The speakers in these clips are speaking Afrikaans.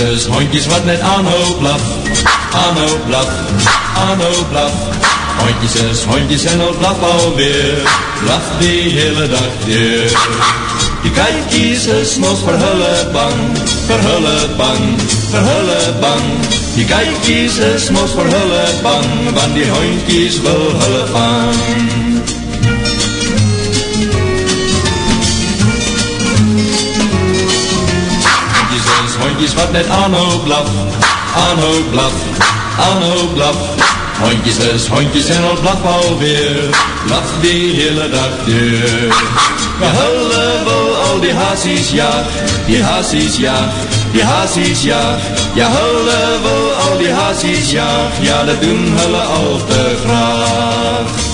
is hondjes wat net aanhoop blaf, aanhoop blaf, aanhoop blaf. Hondjes is hondjes en al blaf alweer, blaf die hele dag deur. Die kijkies is mos vir hulle bang, vir hulle bang, vir hulle bang. Die kijkies is mos vir hulle bang, want die hondjies wil hulle vang. Wat net aanhou blaf, aanhou blaf, aanhou blaf. Hondjes is hondjes en al blaf alweer, blaf die hele dag deur. Ja, hulle wil al die haasies jaag, die haasies jaag, die haasies jaag. Ja, hulle wil al die haasies jaag, ja, dat doen hulle al te graag.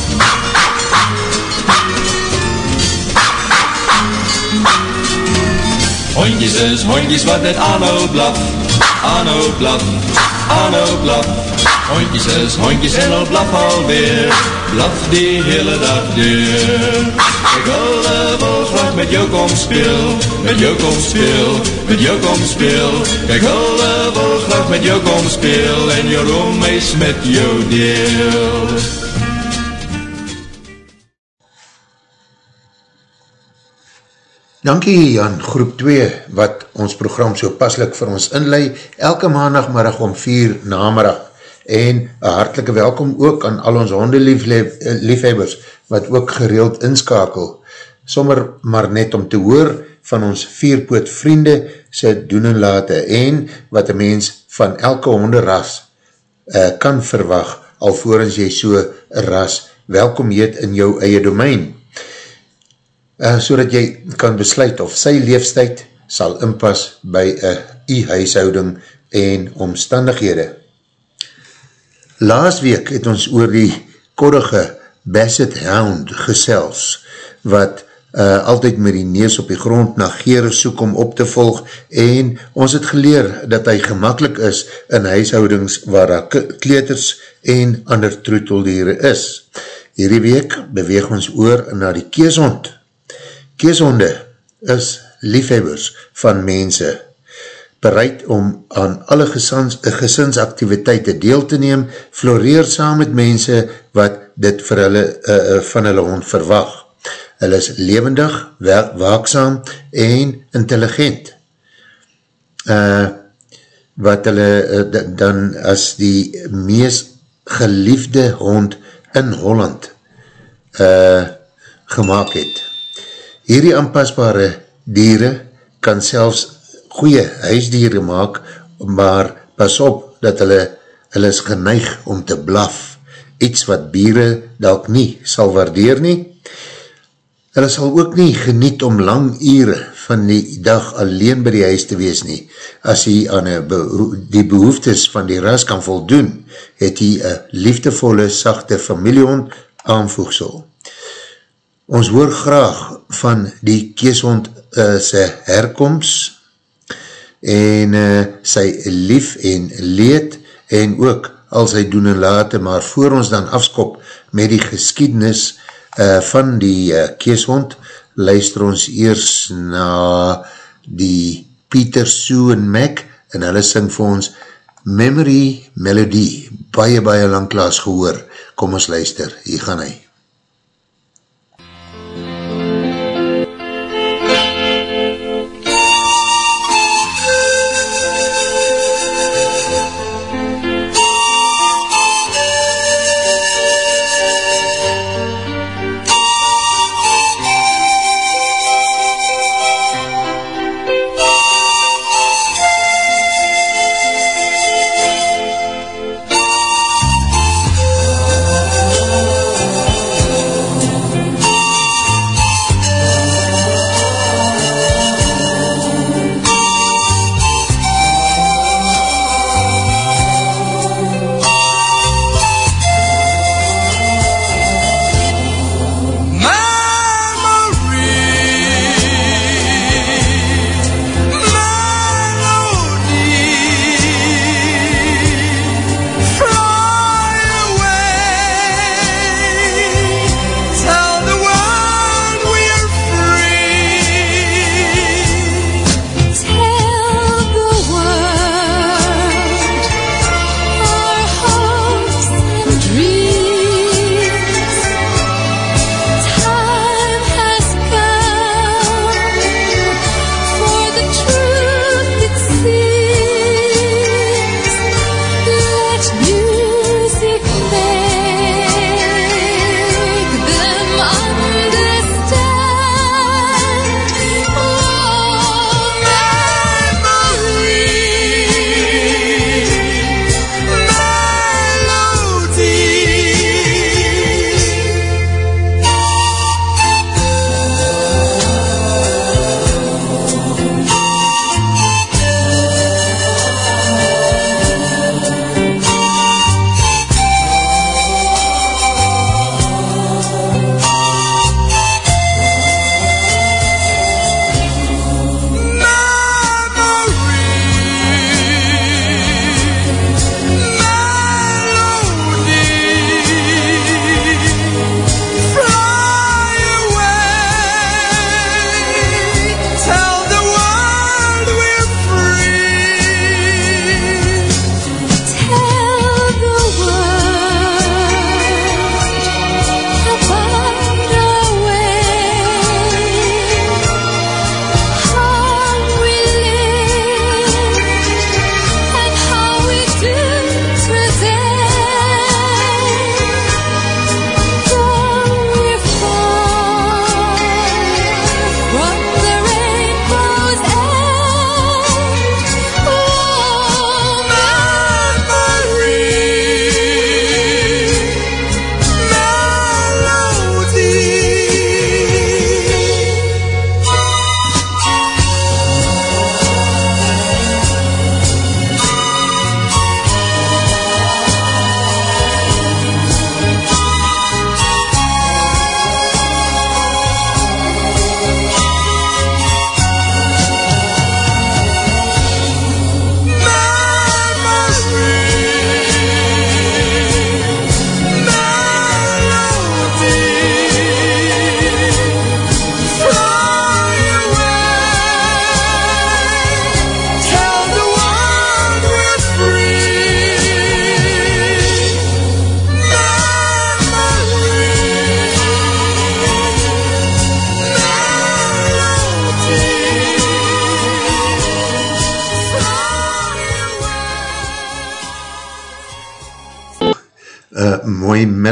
Hondjes is hondjes wat net aanhou blaf, aanhou blaf, aanhou blaf. Hondjes is hondjes en al blaf alweer, blaf die hele dag. Ek hulle wil graag met jou kom speel, met jou kom speel, met jou kom speel. Kijk wil graag met jou kom speel en jou roemeis met jou deel. Dankie Jan, groep 2, wat ons program so paslik vir ons inlei, elke maandagmiddag om 4 namerig, en een hartelike welkom ook aan al ons hondeliefhebbers, wat ook gereeld inskakel, sommer maar net om te hoor van ons vierpoot vriende sy doen en late, en wat een mens van elke honderras uh, kan verwag, alvorens jy so ras welkom heet in jou eie domein uh, so dat jy kan besluit of sy leefstijd sal inpas by een e-huishouding en omstandighede. Laas week het ons oor die koddige Basset Hound gesels, wat uh, altyd met die neus op die grond na gere soek om op te volg en ons het geleer dat hy gemakkelijk is in huishoudings waar daar kleeters en ander troeteldiere is. Hierdie week beweeg ons oor na die keeshond Keeshonde is liefhebbers van mense, bereid om aan alle gesins, gesinsaktiviteite deel te neem, floreer saam met mense wat dit vir hulle, uh, van hulle hond verwag. Hulle is levendig, waakzaam en intelligent. Uh, wat hulle uh, dan as die meest geliefde hond in Holland uh, gemaakt het. Hierdie aanpasbare dieren kan selfs goeie huisdieren maak, maar pas op dat hulle, hulle is geneig om te blaf, iets wat bieren dalk nie sal waardeer nie. Hulle sal ook nie geniet om lang ure van die dag alleen by die huis te wees nie. As hy aan die behoeftes van die ras kan voldoen, het hy een liefdevolle, sachte familiehond aanvoegsel. Ons hoor graag van die keeshond uh, sy herkomst en uh, sy lief en leed en ook al sy doen en late, maar voor ons dan afskop met die geskiednis uh, van die uh, keeshond, luister ons eers na die Peter, Sue en Mac en hulle sing vir ons Memory Melody, baie baie lang klaas gehoor, kom ons luister, hier gaan hy.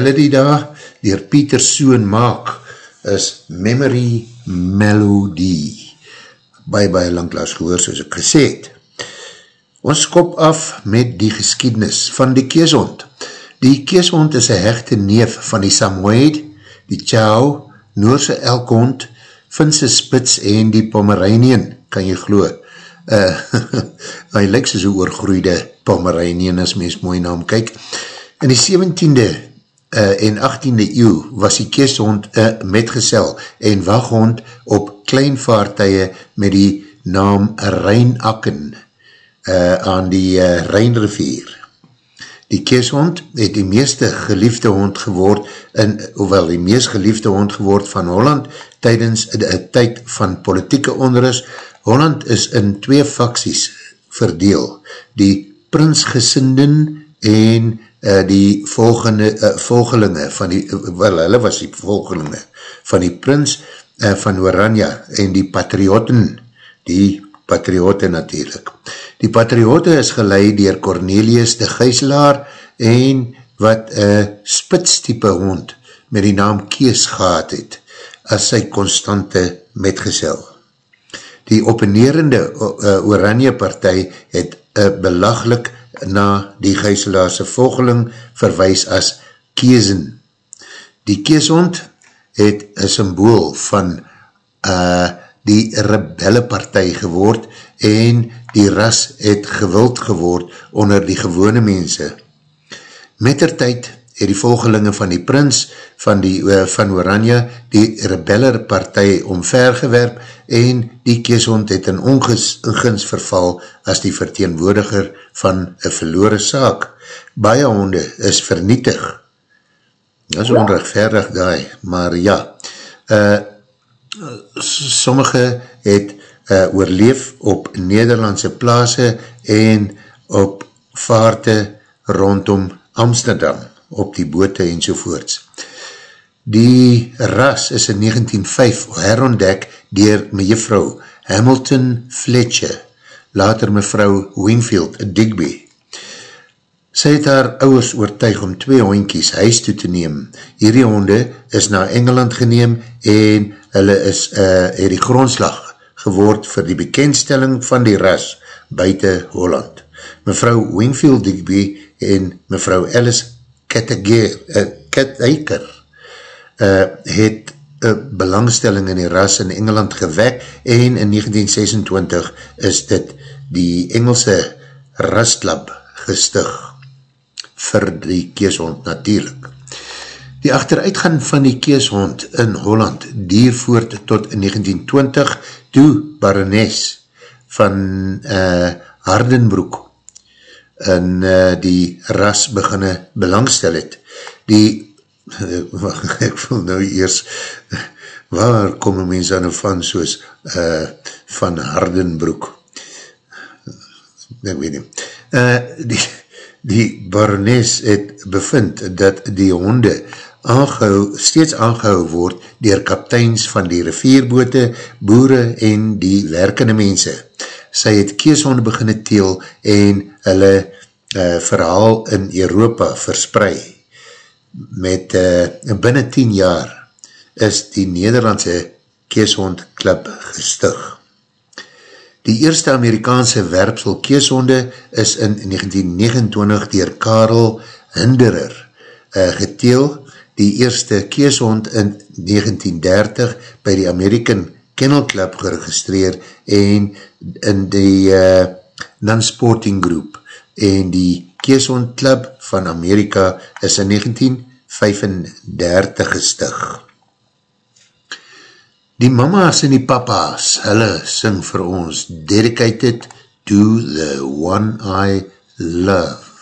Melody daar, dier Pieter Soen maak, is Memory Melody. Baie, baie langklaas gehoor, soos ek gesê het. Ons kop af met die geskiednis van die keeshond. Die keeshond is een hechte neef van die Samoyed, die Chow, Noorse elkhond, Finse Spits en die Pomeranian, kan jy glo. Uh, hy lyk soos een oorgroeide Pomeranian, as mens mooi naam kyk. In die 17e uh, en 18e eeuw was die keeshond uh, metgesel en waghond op klein vaartuie met die naam Rijnakken uh, aan die uh, Rijnrivier. Die keeshond het die meeste geliefde hond geword, in, hoewel die meest geliefde hond geword van Holland tydens die tyd van politieke onrust. Holland is in twee faksies verdeel, die prinsgesinden en uh, die volgende, uh, volgelinge van die, wel hulle was die volgelinge van die prins uh, van Oranje en die patriotten, die patriotte natuurlijk. Die patriotte is geleid dier Cornelius de Geiselaar en wat een spitstype hond met die naam Kees gehad het as sy constante metgesel. Die openerende uh, Oranje partij het uh, belaglik na die Geiselaarse volgeling verwijs as Keesen. Die Keeshond het een symbool van uh, die rebellepartij geword en die ras het gewild geword onder die gewone mense. Met der tyd het die volgelinge van die prins van, die, uh, van Oranje die rebellerpartij omvergewerp en die keeshond het in ongins verval as die verteenwoordiger van een verloore saak. Baie honde is vernietig. Dat is onrechtverig daai, maar ja. Uh, sommige het uh, oorleef op Nederlandse plaase en op vaarte rondom Amsterdam, op die boote en sovoorts. Die ras is in 1905 herontdek dier mejuffrou Hamilton Fletcher, later mevrou Wingfield Digby. Sy het haar ouwers oortuig om twee hondkies huis toe te neem. Hierdie honde is na Engeland geneem en hulle is uh, die grondslag geword vir die bekendstelling van die ras buiten Holland. Mevrou Wingfield Digby en mevrou Alice Ketteiker uh, uh, het belangstelling in die ras in Engeland gewek en in 1926 is dit die Engelse rastlab gestig vir die keeshond natuurlijk. Die achteruitgang van die keeshond in Holland dier voort tot 1920 toe barones van uh, Hardenbroek in uh, die ras beginne belangstel het. Die ek wil nou eers waar kom een mens aan van soos uh, van Hardenbroek ek weet nie uh, die, die barones het bevind dat die honde aangehou, steeds aangehou word dier kapteins van die rivierbote, boere en die werkende mense. Sy het keeshonde beginne teel en hulle uh, verhaal in Europa verspreid met uh, binnen 10 jaar is die Nederlandse keeshond club gestig. Die eerste Amerikaanse werpsel keeshonde is in 1929 dier Karel Hinderer uh, geteel, die eerste keeshond in 1930 by die American Kennel Club geregistreer en in die uh, non-sporting group en die Keeshond Club van Amerika is in 1935 gestig. Die mama's en die papa's, hulle sing vir ons Dedicated to the One I Love.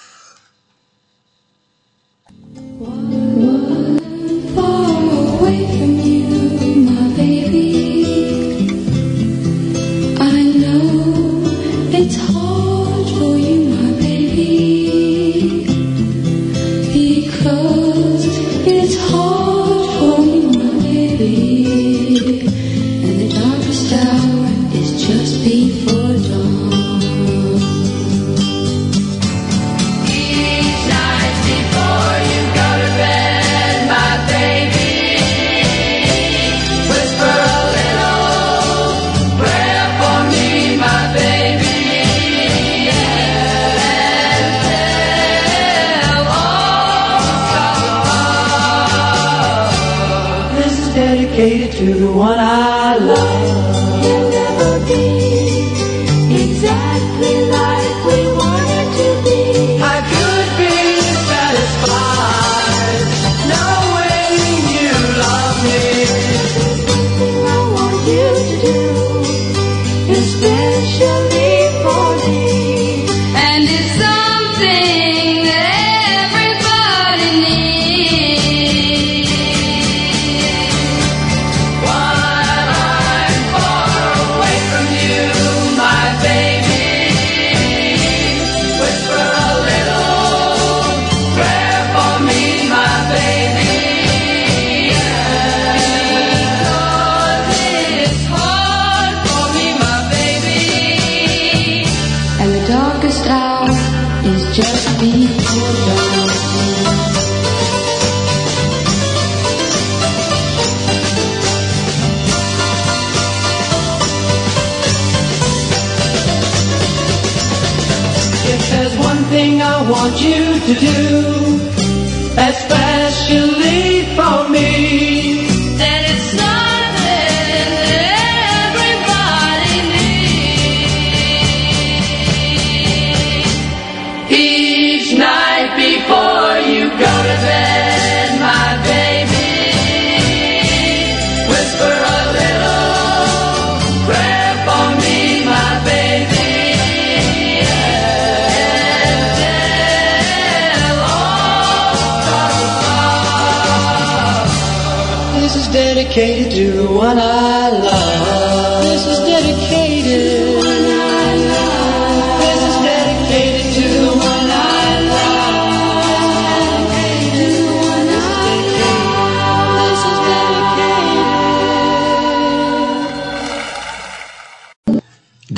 One I love. This is dedicated. To.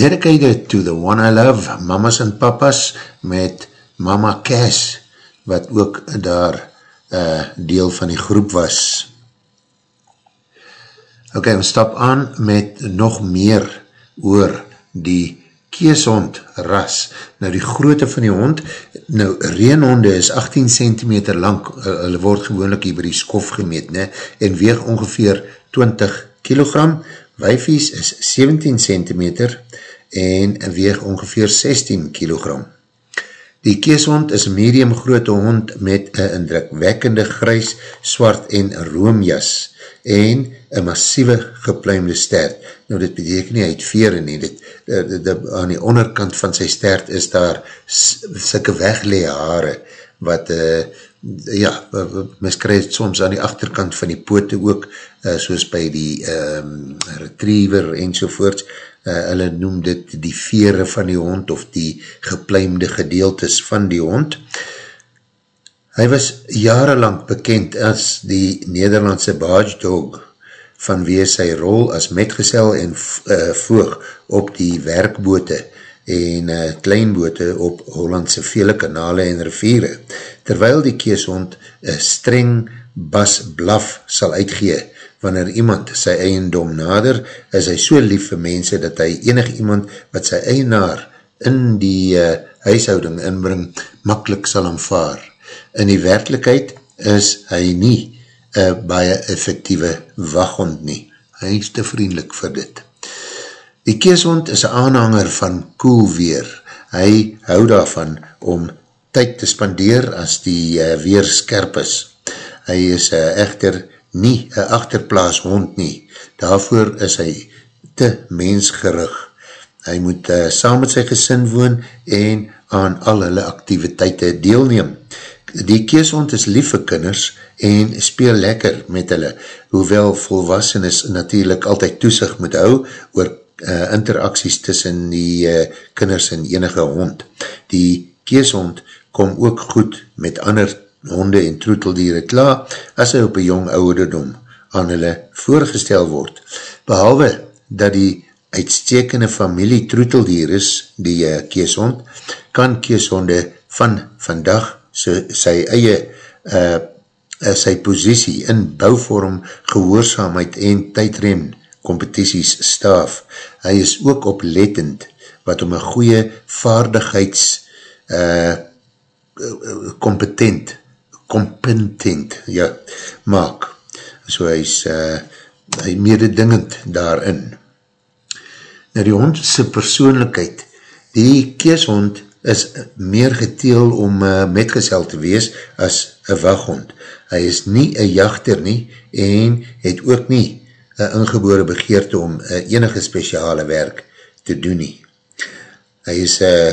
Dedicated to the one I love, mamas en papas, met mama Cass, wat ook daar uh, deel van die groep was. Ok, ons stap aan met nog meer oor die keeshond ras. Nou die grootte van die hond, nou reenhonde is 18 cm lang, hulle word gewoonlik hier by die skof gemeet, ne, en weeg ongeveer 20 kg, wijfies is 17 cm en weeg ongeveer 16 kg. Die keeshond is medium grote hond met een indrukwekkende grys, swart en roomjas en een massieve gepluimde stert. Nou dit beteken nie uit vere nie, dit, dit, dit, aan die onderkant van sy stert is daar sikke weglee haare wat uh, ja, mys krijg het soms aan die achterkant van die poote ook, uh, soos by die um, retriever en sovoorts, uh, hulle noem dit die vere van die hond of die gepluimde gedeeltes van die hond. Hy was jarenlang bekend as die Nederlandse barge dog, vanweer sy rol as metgesel en uh, voog op die werkboote en uh, kleinboote op Hollandse vele kanale en riviere, terwyl die keeshond een streng bas blaf sal uitgee, wanneer iemand sy eiendom nader, is hy so lief vir mense, dat hy enig iemand wat sy eienaar in die uh, huishouding inbring, makkelijk sal aanvaar. In die werkelijkheid is hy nie uh, baie effectieve waghond nie. Hy is te vriendelik vir dit. Die keeshond is een aanhanger van koel weer. Hy hou daarvan om tyd te spandeer as die uh, weer skerp is. Hy is uh, echter nie een achterplaas hond nie. Daarvoor is hy te mensgerig. Hy moet uh, saam met sy gesin woon en aan al hulle activiteite deelneem. Die keeshond is lief vir kinders en speel lekker met hulle, hoewel volwassenes natuurlijk altyd toesig moet hou oor uh, interacties tussen die uh, kinders en enige hond. Die keeshond kom ook goed met ander honde en troeteldiere klaar as hy op een jong ouderdom aan hulle voorgestel word. Behalwe dat die uitstekende familie troeteldier is, die uh, keeshond, kan keeshonde van vandag sy, sy eie uh, sy positie in bouwvorm, gehoorzaamheid en tydrem competities staaf. Hy is ook oplettend wat om een goeie vaardigheids uh, competent competent ja, maak. So hy is uh, hy mededingend daarin. Nou die hond sy persoonlijkheid, die keeshond is meer geteel om uh, metgesel te wees as een waghond. Hy is nie een jachter nie en het ook nie een ingebore begeerte om uh, enige speciale werk te doen nie. Hy is uh,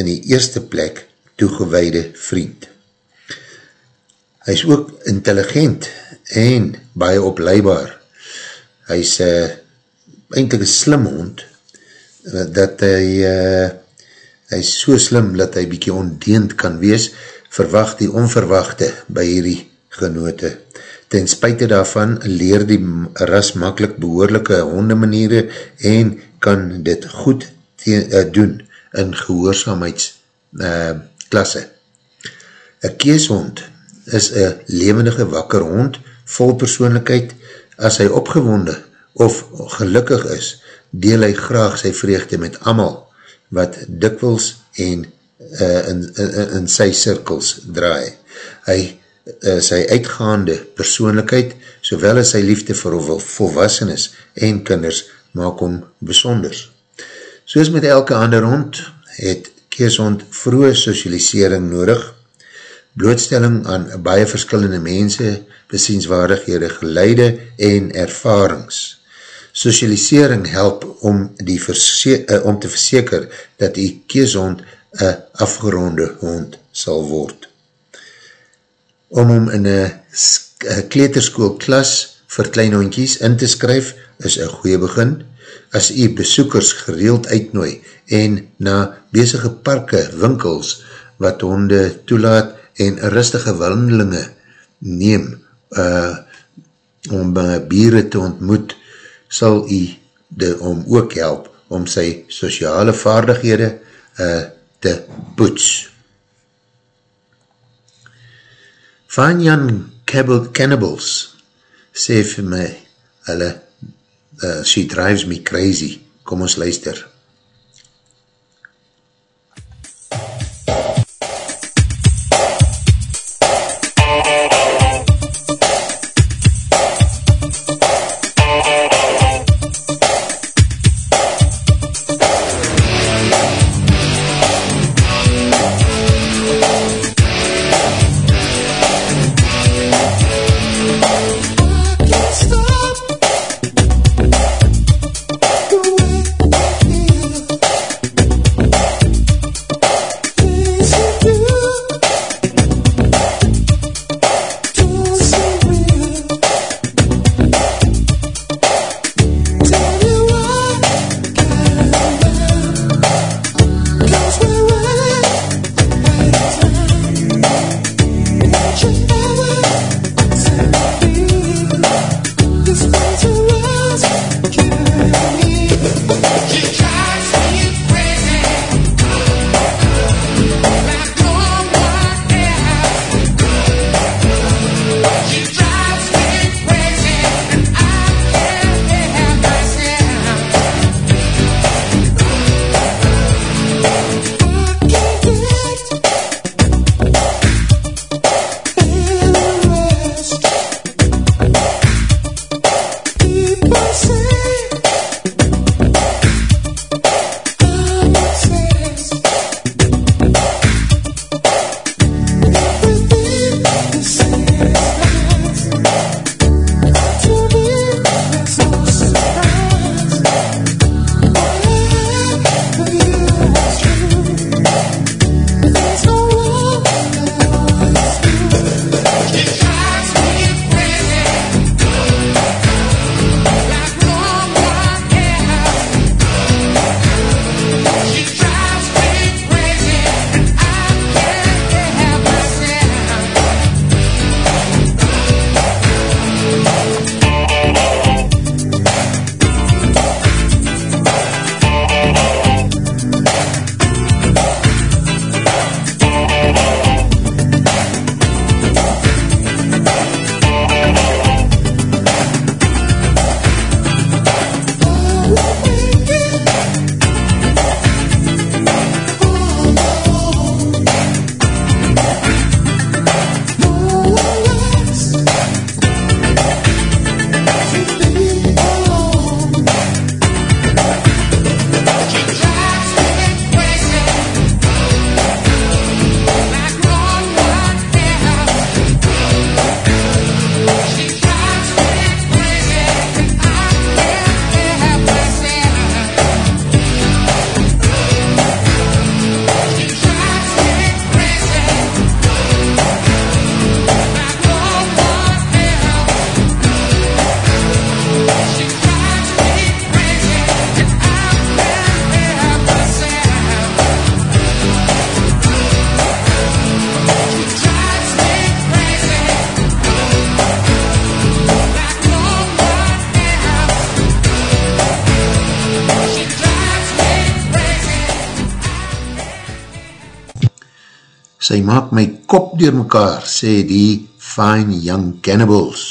in die eerste plek toegeweide vriend. Hy is ook intelligent en baie opleibaar. Hy is uh, eindelijk een slim hond, dat hy, uh, hy is so slim dat hy bykie ondeend kan wees, verwacht die onverwachte by hierdie genote. Ten spuite daarvan leer die ras makkelijk behoorlijke hondemaniere en kan dit goed te, uh, doen in gehoorzaamheidsklasse. Uh. Een keeshond is een levendige wakker hond, vol persoonlijkheid, as hy opgewonde of gelukkig is, deel hy graag sy vreugde met amal, wat dikwels en uh, in, in, in sy cirkels draai. Hy uh, sy uitgaande persoonlijkheid, sowel as sy liefde vir volwassenes en kinders, maak hom besonders. Soos met elke ander hond, het keeshond vroege socialisering nodig, blootstelling aan baie verskillende mense, besienswaardighede, geleide en ervarings. Socialisering help om, die uh, om te verseker dat die keeshond een afgeronde hond sal word. Om hom in een kleterskool klas vir klein hondjies in te skryf is een goeie begin. As jy besoekers gereeld uitnooi en na bezige parke, winkels, wat honde toelaat, en rustige wandelinge neem uh, om uh, bieren te ontmoet, sal hy de, om ook help om sy sociale vaardighede uh, te poets. Vanjan Cannibals sê vir my, hulle, uh, she drives me crazy. Kom ons luister. Sy maak my kop door mekaar, sê die Fine Young Cannibals.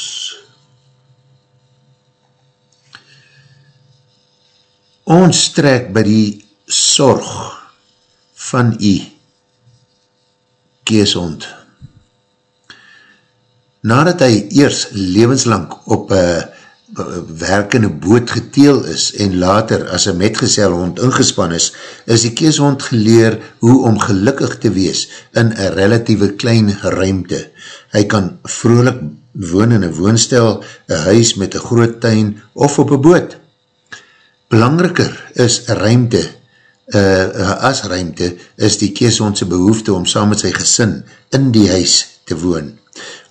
Ons trek by die sorg van u keeshond. Nadat hy eers levenslang op een werkende boot geteel is en later as een metgezel hond ingespan is, is die keeshond geleer hoe om gelukkig te wees in een relatieve klein ruimte. Hy kan vrolik woon in een woonstel, een huis met een groot tuin of op een boot. Belangriker is ruimte, uh, as ruimte, is die keeshondse behoefte om saam met sy gesin in die huis te woon.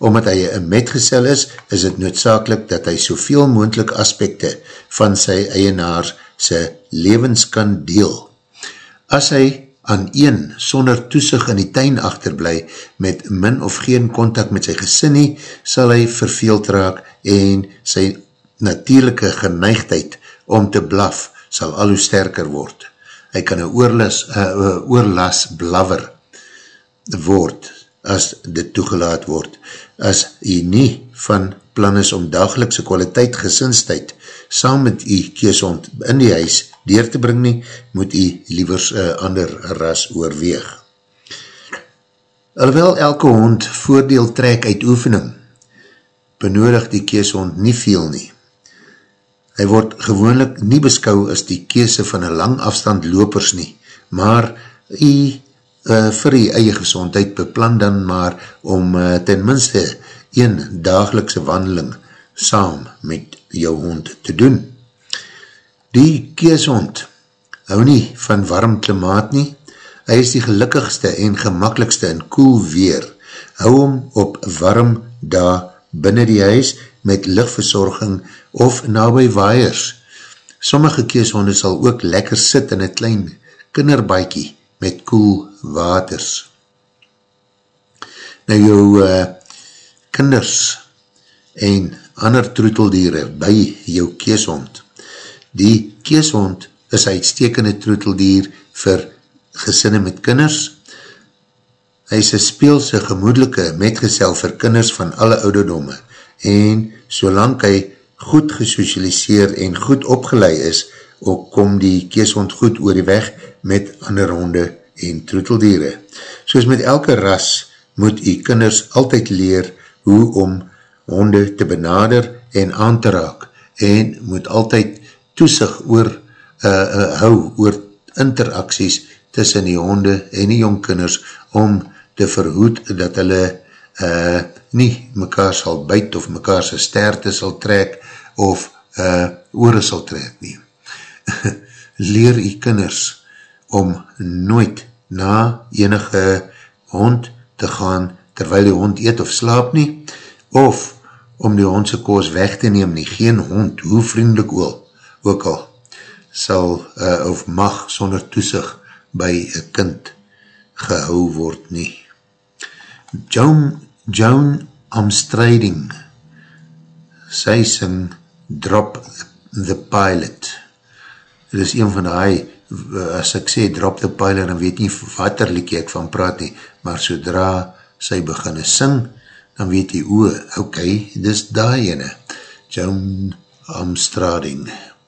Omdat hy een metgesel is, is het noodzakelik dat hy soveel moendlik aspekte van sy eienaar sy levens kan deel. As hy aan een sonder toesig in die tuin achterblij met min of geen contact met sy gesin nie, sal hy verveeld raak en sy natuurlijke geneigdheid om te blaf sal al hoe sterker word. Hy kan een oorlas, uh, oorlas blaver word as dit toegelaat word. As hy nie van plan is om dagelikse kwaliteit gesinstijd saam met hy keeshond in die huis deur te bring nie, moet hy liewers een ander ras oorweeg. Alhoewel elke hond voordeel trek uit oefening, benodig die keeshond nie veel nie. Hy word gewoonlik nie beskou as die keese van een lang afstand lopers nie, maar hy uh, vir die eie gezondheid beplan dan maar om uh, ten minste een dagelikse wandeling saam met jou hond te doen. Die keeshond hou nie van warm klimaat nie, hy is die gelukkigste en gemakkelijkste in koel cool weer, hou hom op warm da binnen die huis met lichtverzorging of nabij waaiers. Sommige keeshonde sal ook lekker sit in een klein kinderbaikie met koel waters. Nou jou uh, kinders en ander troeteldiere by jou keeshond. Die keeshond is uitstekende troeteldier vir gesinne met kinders. Hy is een speelse gemoedelike metgesel vir kinders van alle ouderdomme en solang hy goed gesocialiseer en goed opgeleid is, ook kom die keeshond goed oor die weg met ander honde en troeteldiere. Soos met elke ras moet die kinders altyd leer hoe om honde te benader en aan te raak en moet altyd toesig oor uh, uh, hou oor interacties tussen die honde en die jongkinders om te verhoed dat hulle uh, nie mekaar sal buit of mekaar sy sterte sal trek of uh, oore sal trek nie. Leer die kinders om nooit na enige hond te gaan terwyl die hond eet of slaap nie, of om die hondse koos weg te neem nie. Geen hond, hoe vriendelik ook, ook al, sal uh, of mag sonder toesig by een kind gehou word nie. Joan, Joan Amstrading, sy sing Drop the Pilot. Dit is een van die, as ek sê Drop the Pilot, dan weet nie wat er liekie ek van praat nie, maar sodra sy beginne sing, dan weet jy, o, ok, dis daai ene, Joan Amstrading. I'm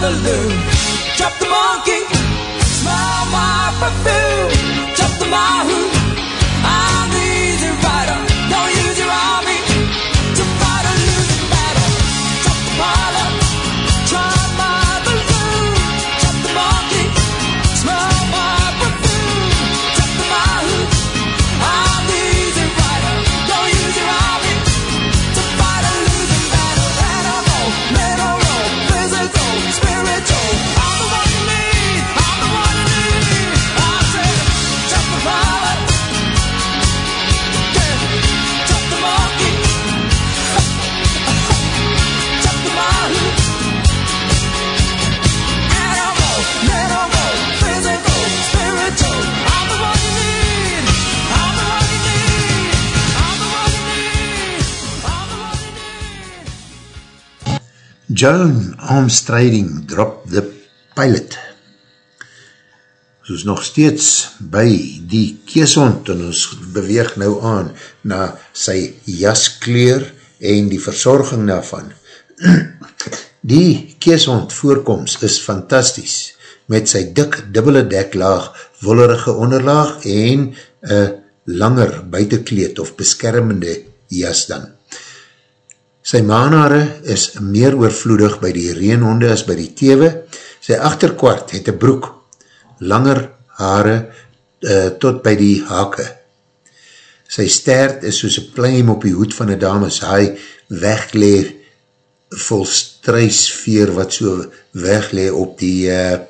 my balloon. Drop the monkey, smell my perfume. Joan Armstrading drop the pilot. Soos nog steeds by die keeshond en ons beweeg nou aan na sy jaskleur en die verzorging daarvan. Die keeshond voorkomst is fantasties met sy dik dubbele deklaag, wollerige onderlaag en een langer buitenkleed of beskermende jas dan. Sy maanhare is meer oorvloedig by die reenhonde as by die tewe. Sy achterkwart het een broek, langer hare uh, tot by die hake. Sy stert is soos een pluim op die hoed van een dames haai wegleer vol struisveer wat so weglee op die uh,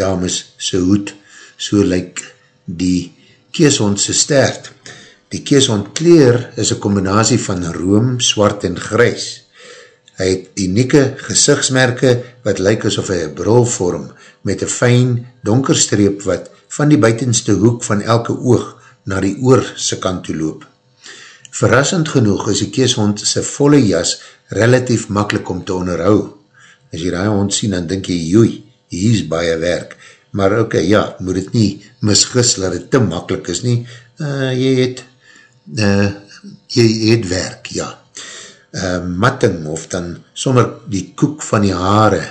dames sy hoed. So lyk die keeshond sy stert. Die keeshond kleer is een combinatie van room, swart en grys. Hy het unieke gezichtsmerke wat lyk asof hy een bril vorm met een fijn donker streep wat van die buitenste hoek van elke oog na die oor sy kant toe loop. Verrassend genoeg is die keeshond sy volle jas relatief makkelijk om te onderhou. As jy die hond sien, dan denk jy, joei, hier is baie werk. Maar oké, okay, ja, moet het nie misgis, dat het te makkelijk is nie. Uh, jy het uh, jy het werk, ja. Uh, matting of dan sommer die koek van die haare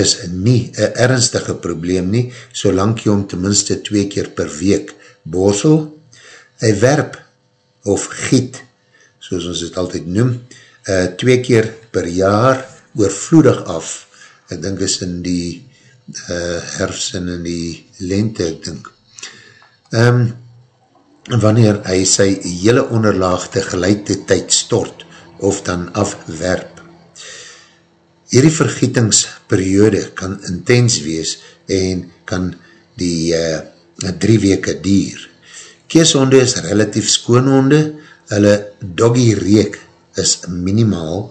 is nie een ernstige probleem nie, solang jy om tenminste twee keer per week borsel, hy werp of giet, soos ons het altyd noem, uh, twee keer per jaar oorvloedig af, ek dink is in die uh, herfst en in die lente, ek dink. Um, wanneer hy sy hele onderlaag tegelijke tyd stort of dan afwerp. Hierdie vergietingsperiode kan intens wees en kan die uh, drie weke dier. Keeshonde is relatief skoonhonde, hulle doggy reek is minimaal,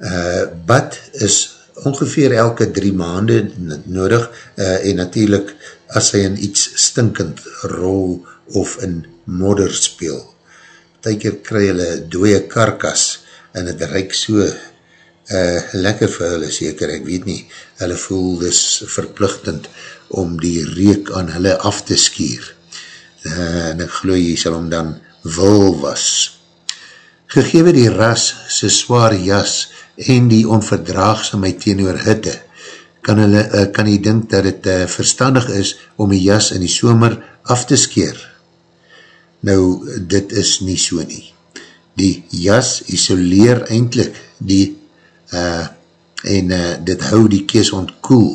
uh, bad is ongeveer elke drie maande nodig uh, en natuurlijk as hy in iets stinkend rol of in modder speel. Tyker kry hulle dooie karkas en het reik so uh, lekker vir hulle seker, ek weet nie, hulle voel dus verplichtend om die reek aan hulle af te skier. Uh, en ek geloof jy sal hom dan wil was. Gegewe die ras, sy zwaar jas en die onverdraagsamheid teenoor hitte, kan, hulle, uh, kan jy dink dat het uh, verstandig is om die jas in die somer af te skeer. Nou, dit is nie so nie. Die jas isoleer eindelijk die uh, en uh, dit hou die keeshond koel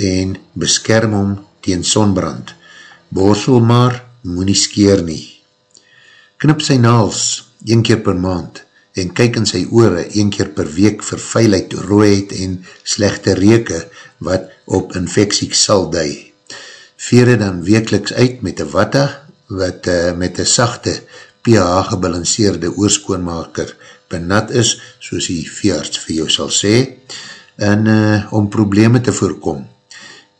en beskerm hom teen sonbrand. Borsel maar, moet nie skeer nie. Knip sy naals een keer per maand en kyk in sy oore een keer per week vir veiligheid, rooiheid en slechte reke wat op infectie sal dui. Veer het dan wekeliks uit met een watta wat uh, met een sachte pH gebalanceerde oorskoonmaker benat is, soos die veearts vir jou sal sê, en uh, om probleme te voorkom,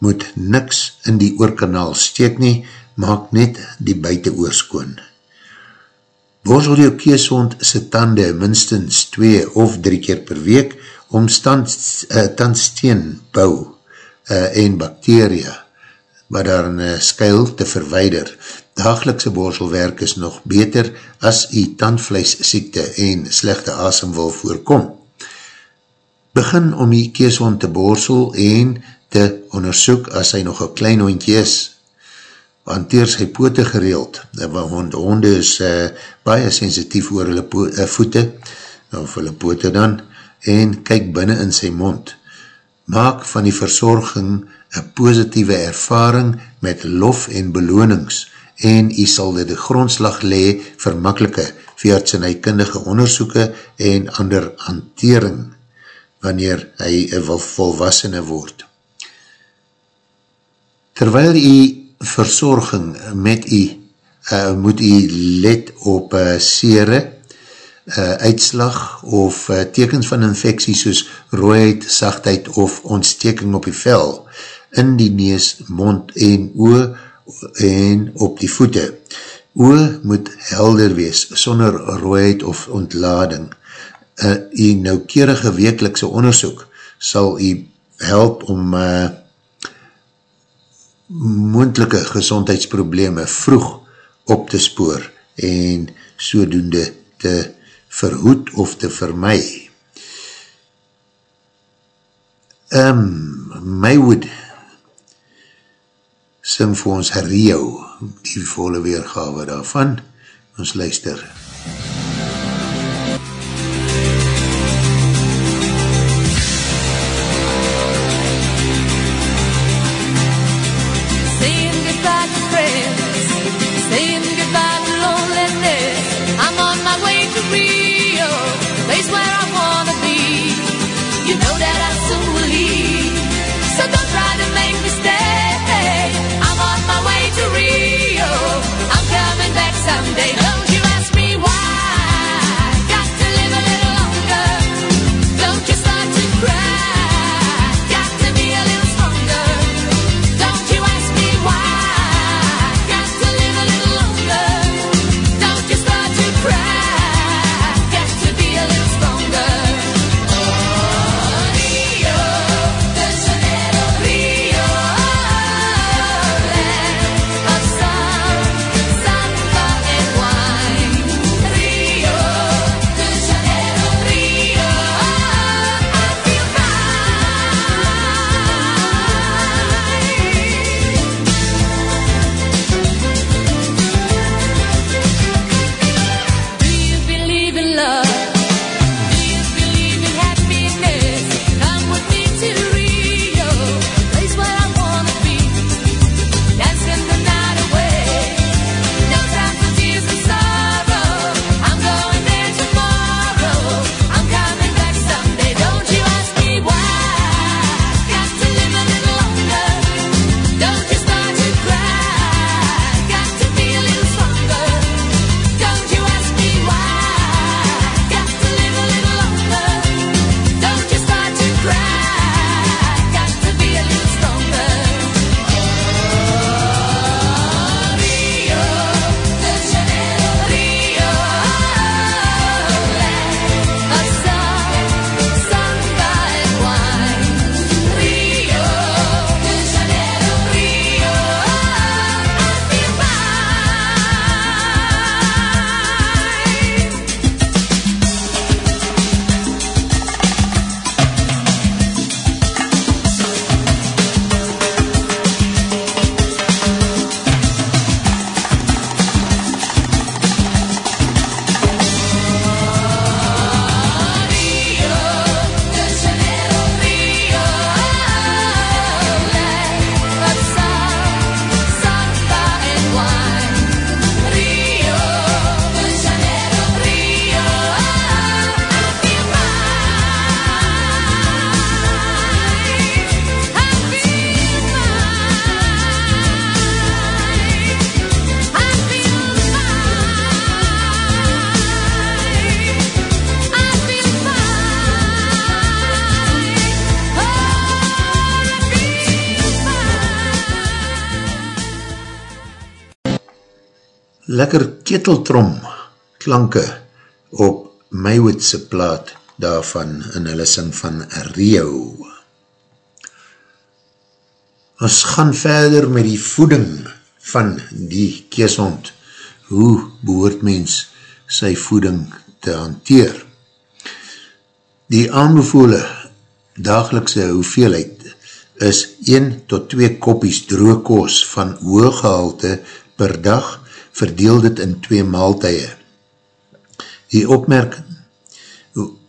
moet niks in die oorkanaal steek nie, maak net die buite oorskoon. Borsel jou keeshond sy tande minstens 2 of 3 keer per week om stand, uh, tandsteen bou uh, en bakteria wat daar in uh, skuil te verweider. Dagelikse borselwerk is nog beter as die tandvleis siekte en slechte asem wil voorkom. Begin om die keeshond te borsel en te onderzoek as hy nog een klein hondje is. Hanteer sy pote gereeld, want honde is uh, baie sensitief oor hulle po uh, voete, of hulle pote dan, en kyk binnen in sy mond. Maak van die verzorging een positieve ervaring met lof en belonings, en jy sal dit die grondslag lee vir makkelike veertsineikundige onderzoeken en ander hantering wanneer hy een volwassene word. Terwyl jy verzorging met jy uh, moet jy let op uh, sere, uh, uitslag of uh, tekens van infectie soos rooiheid, sachtheid of ontsteking op die vel in die nees, mond en oor en op die voete. Oor moet helder wees, sonder rooiheid of ontlading. Uh, die noukerige wekelikse onderzoek sal jy help om uh, moendelike gezondheidsprobleme vroeg op te spoor en sodoende te verhoed of te vermy. Um, Maywood sing vir ons Rio, die volle weergawe daarvan. Ons luister. Saying lekker keteltrom klanke op Maywoodse plaat daarvan en hulle sing van Rio. Ons gaan verder met die voeding van die keeshond. Hoe behoort mens sy voeding te hanteer? Die aanbevole dagelikse hoeveelheid is 1 tot 2 koppies droogkoos van hooggehalte per dag, verdeel dit in 2 maaltuie. Die opmerking,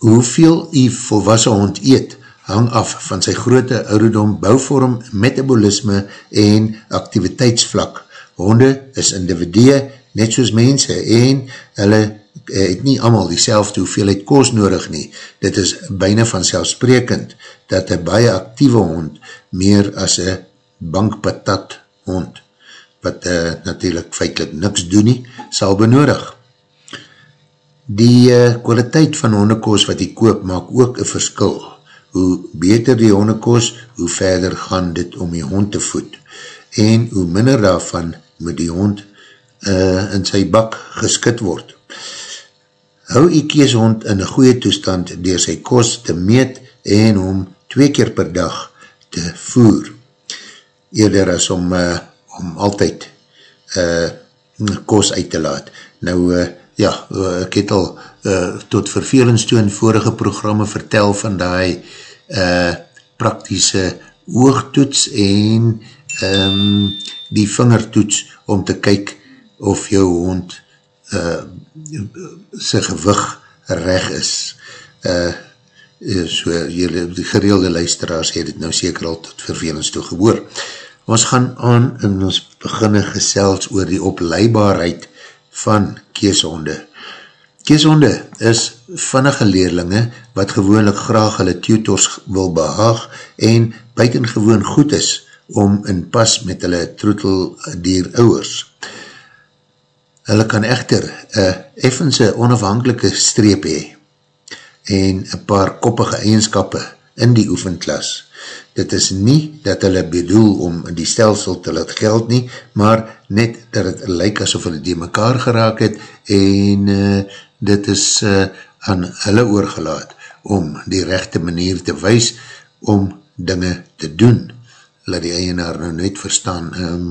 hoeveel die volwassen hond eet, hang af van sy grote ouderdom, bouwvorm, metabolisme en activiteitsvlak. Honde is individue, net soos mense, en hulle eh, het nie allemaal die selfde hoeveelheid koos nodig nie. Dit is byna vanzelfsprekend dat een baie actieve hond meer as een bankpatat hond, wat uh, natuurlijk feitlik niks doen nie, sal benodig. Die uh, kwaliteit van hondekoos wat die koop maak ook een verskil. Hoe beter die hondekoos, hoe verder gaan dit om die hond te voed. En hoe minder daarvan moet die hond uh, in sy bak geskit word. Hou die keeshond in een goeie toestand door sy koos te meet en om twee keer per dag te voer. Eerder as om, uh, om altyd uh, koos uit te laat. Nou, uh, ja, ek het al uh, tot vervelings toe in vorige programme vertel van die uh, praktische oogtoets en um, die vingertoets om te kyk of jou hond uh, sy gewig reg is. Uh, so jylle, die gereelde luisteraars het het nou seker al tot vervelings toe geboor. Ons gaan aan en ons beginne gesels oor die opleibaarheid van keeshonde. Keeshonde is vannige leerlinge wat gewoonlik graag hulle tutors wil behaag en buitengewoon goed is om in pas met hulle troeteldier ouwers. Hulle kan echter een effense onafhankelike streep hee en een paar koppige eigenskappe in die oefenklas dit is nie dat hulle bedoel om die stelsel te laat geld nie, maar net dat het lyk asof hulle die mekaar geraak het en uh, dit is uh, aan hulle oorgelaat om die rechte manier te wees om dinge te doen. Laat die eienaar nou net verstaan, um,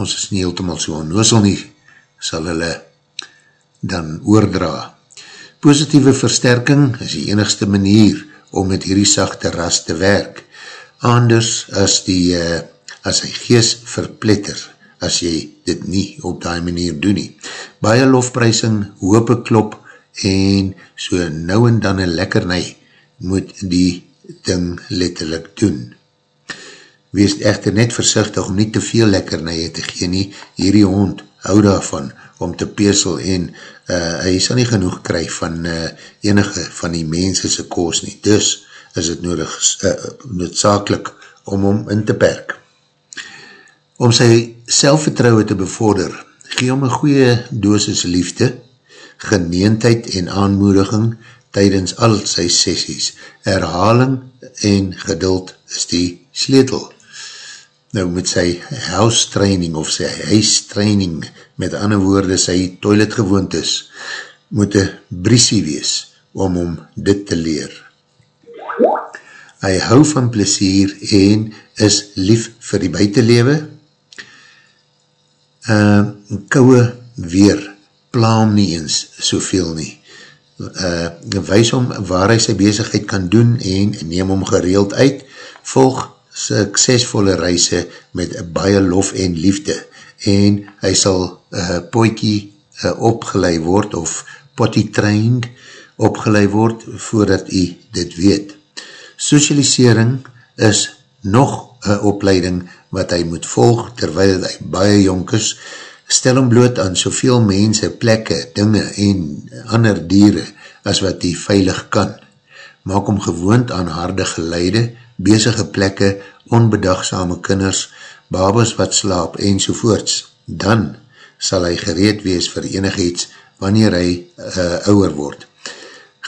ons is nie heeltemaal so onnoosel nie, sal hulle dan oordra. Positieve versterking is die enigste manier om met hierdie sachte ras te werk anders as die uh, as hy gees verpletter as jy dit nie op die manier doen nie. Baie lofprysing, hoope klop en so nou en dan een lekkernij moet die ding letterlik doen. Wees echter net versichtig om nie te veel lekkernije te gee nie. Hierdie hond hou daarvan om te peesel en uh, hy sal nie genoeg kry van uh, enige van die mensese koos nie. Dus, is het nodig, uh, noodzakelik om hom in te perk. Om sy selfvertrouwe te bevorder, gee hom een goeie dosis liefde, geneendheid en aanmoediging tydens al sy sessies. Herhaling en geduld is die sleetel. Nou met sy house training of sy huis training, met ander woorde sy toilet gewoond is, moet een briesie wees om om dit te leer. Hy hou van plesier en is lief vir die buitenlewe. Uh, kouwe weer plaam nie eens soveel nie. Uh, wees om waar hy sy bezigheid kan doen en neem om gereeld uit, volg suksesvolle reise met baie lof en liefde en hy sal uh, poikie uh, opgeleid word of potty trained opgeleid word voordat hy dit weet. Socialisering is nog een opleiding wat hy moet volg terwyl hy baie jonk is. Stel hom bloot aan soveel mense, plekke, dinge en ander dieren as wat hy veilig kan. Maak hom gewoond aan harde geleide, bezige plekke, onbedagsame kinders, babes wat slaap en sovoorts. Dan sal hy gereed wees vir enig iets wanneer hy uh, ouwer word.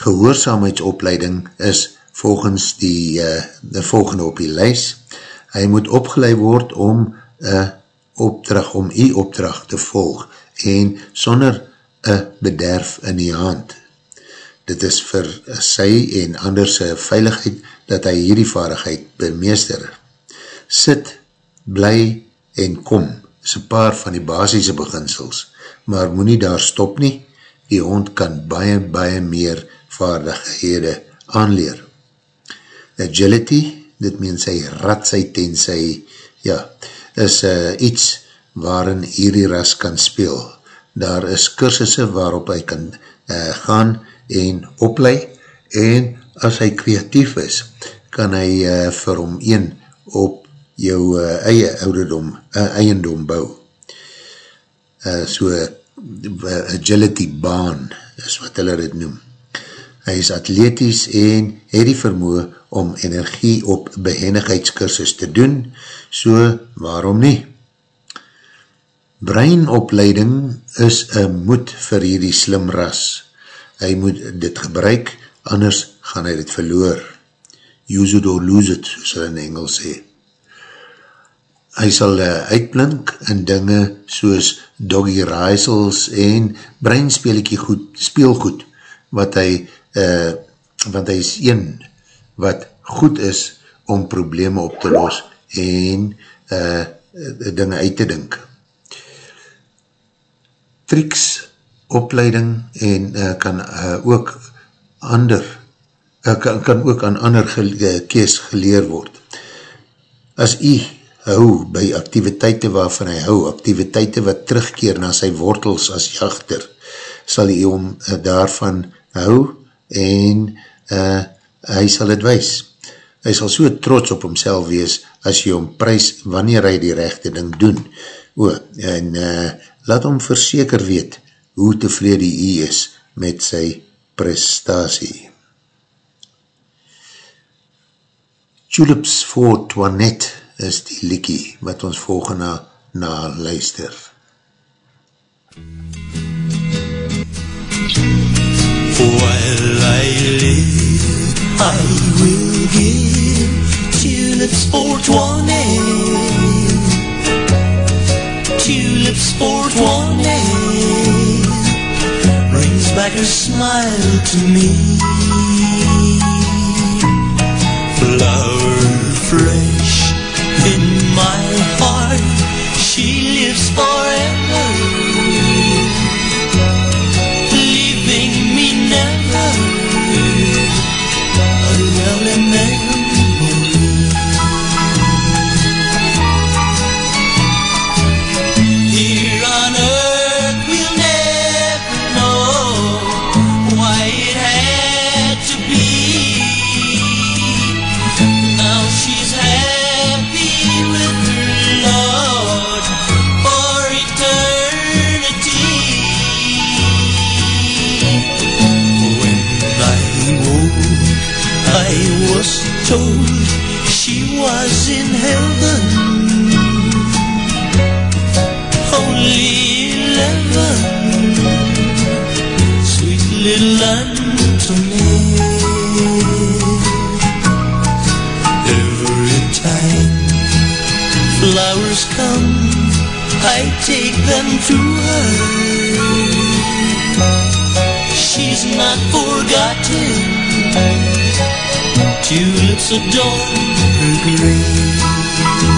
Gehoorzaamheidsopleiding is volgens die, uh, die volgende op die lys. Hy moet opgeleid word om uh, opdracht, om die opdracht te volg en sonder een bederf in die hand. Dit is vir sy en anderse veiligheid dat hy hierdie vaardigheid bemeester. Sit, bly en kom is een paar van die basisse beginsels, maar moet nie daar stop nie, die hond kan baie, baie meer vaardighede aanleer. Agility, dit meen sy ratsheid en sy, ja, is uh, iets waarin hierdie ras kan speel. Daar is kursusse waarop hy kan uh, gaan en oplei en as hy kreatief is, kan hy uh, vir hom een op jou uh, eie ouderdom, uh, eiendom bou. Uh, so uh, agility baan is wat hulle dit noem. Hy is atleties en het die vermoe om energie op behendigheidskursus te doen, so waarom nie? Breinopleiding is een moed vir hierdie slim ras. Hy moet dit gebruik, anders gaan hy dit verloor. Use it or lose it, soos hy in Engels sê. Hy sal uh, uitblink in dinge soos doggy raaisels en breinspeeliekie goed, speelgoed, wat hy, uh, want hy is een wat goed is om probleme op te los en uh, dinge uit te dink. Tricks, opleiding en uh, kan uh, ook ander, uh, kan, kan ook aan ander ge, kees geleer word. As jy hou by activiteite waarvan hy hou, activiteite wat terugkeer na sy wortels as jachter, sal hy om uh, daarvan hou en uh, hy sal het wees. Hy sal so trots op homself wees as jy hom prijs wanneer hy die rechte ding doen. O, en uh, laat hom verseker weet hoe tevrede hy is met sy prestatie. Tulips for Toinette is die liekie wat ons volgende na luister. I live, I will give tulips for twenty. Tulips for twenty. Brings back her smile to me. Flower fresh in my heart. She lives forever Antoinette. Every time flowers come, I take them to her. She's not forgotten. Tulips adorn her grave.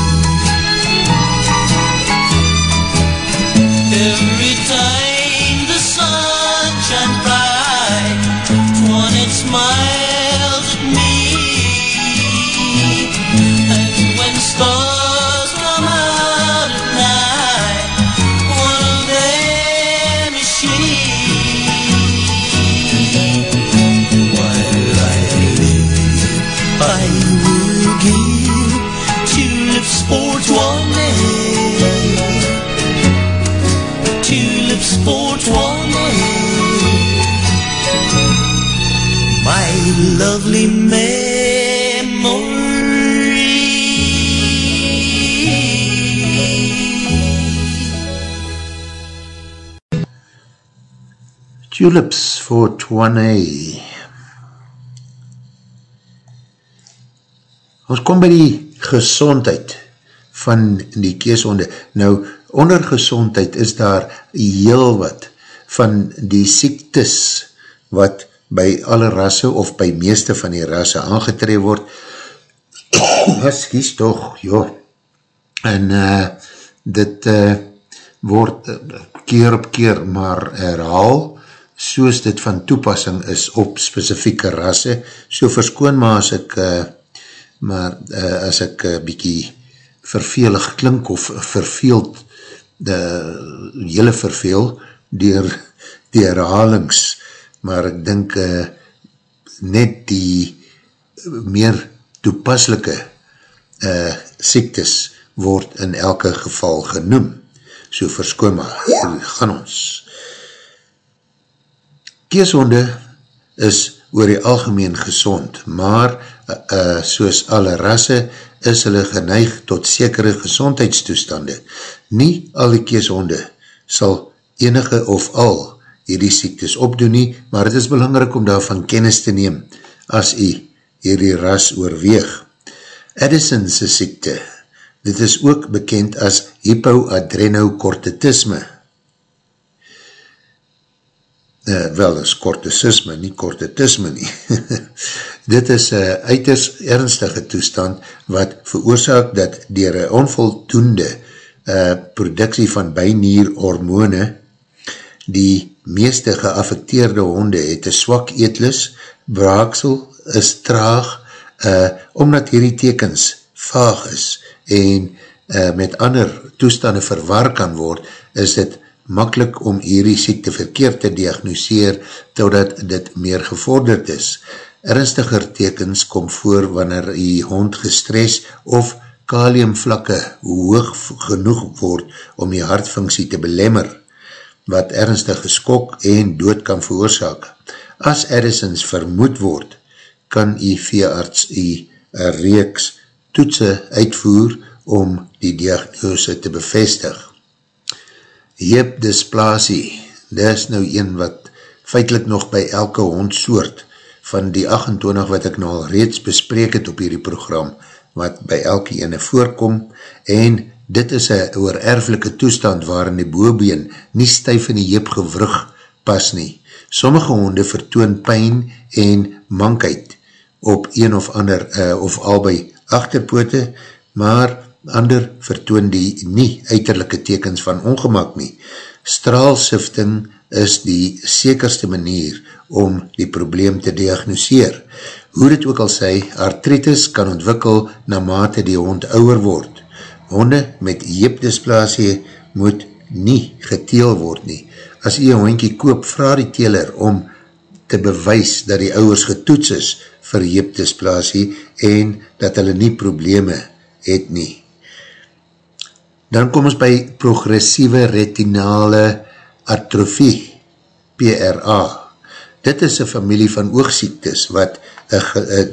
Tulips for Twanay. Ons kom by die gezondheid van die keeshonde. Nou, onder gezondheid is daar heel wat van die siektes wat by alle rasse of by meeste van die rasse aangetree word. Excuse toch, joh. En uh, dit uh, word uh, keer op keer maar herhaal, soos dit van toepassing is op specifieke rasse. So verskoon maar as ek, uh, maar uh, as ek uh, bykie vervelig klink of verveeld, de hele verveel, dier die herhalings, maar ek dink uh, net die meer toepaslike uh, siektes word in elke geval genoem. So verskoon maar, hier gaan ons. Keeshonde is oor die algemeen gezond, maar uh, uh, soos alle rasse is hulle geneig tot sekere gezondheidstoestande. Nie al die keeshonde sal enige of al hierdie siektes opdoen nie, maar het is belangrijk om daarvan kennis te neem as jy hierdie ras oorweeg. Addison's siekte, dit is ook bekend as hypoadrenocortitisme. Uh, wel, is cortisisme, nie cortitisme nie. dit is een uiters ernstige toestand wat veroorzaak dat dier een onvoldoende uh, productie van bijnier hormone die meeste geaffecteerde honde het een swak eetlus, braaksel is traag, uh, omdat hierdie tekens vaag is en uh, met ander toestande verwaar kan word, is dit makkelijk om hierdie siekte verkeerd te diagnoseer totdat dit meer gevorderd is. Ernstiger tekens kom voor wanneer die hond gestres of kaliumvlakke hoog genoeg word om die hartfunksie te belemmer, wat ernstige skok en dood kan veroorzaak. As Addisons vermoed word, kan die veearts die reeks toetse uitvoer om die diagnose te bevestig heepdysplasie, dit is nou een wat feitlik nog by elke hondsoort van die 28 wat ek nou al reeds bespreek het op hierdie program, wat by elke ene voorkom, en dit is een oererflike toestand waarin die boobeen nie stuif in die heep gewrug pas nie. Sommige honde vertoon pijn en mankheid op een of ander, uh, of albei achterpoote, maar ander vertoon die nie uiterlijke tekens van ongemak nie. Straalsifting is die sekerste manier om die probleem te diagnoseer. Hoe dit ook al sê, artritis kan ontwikkel na mate die hond ouwer word. Honde met jeepdysplasie moet nie geteel word nie. As jy een hondkie koop, vraag die teler om te bewys dat die ouwers getoets is vir jeepdysplasie en dat hulle nie probleme het nie. Dan kom ons by progressieve retinale atrofie, PRA. Dit is een familie van oogziektes wat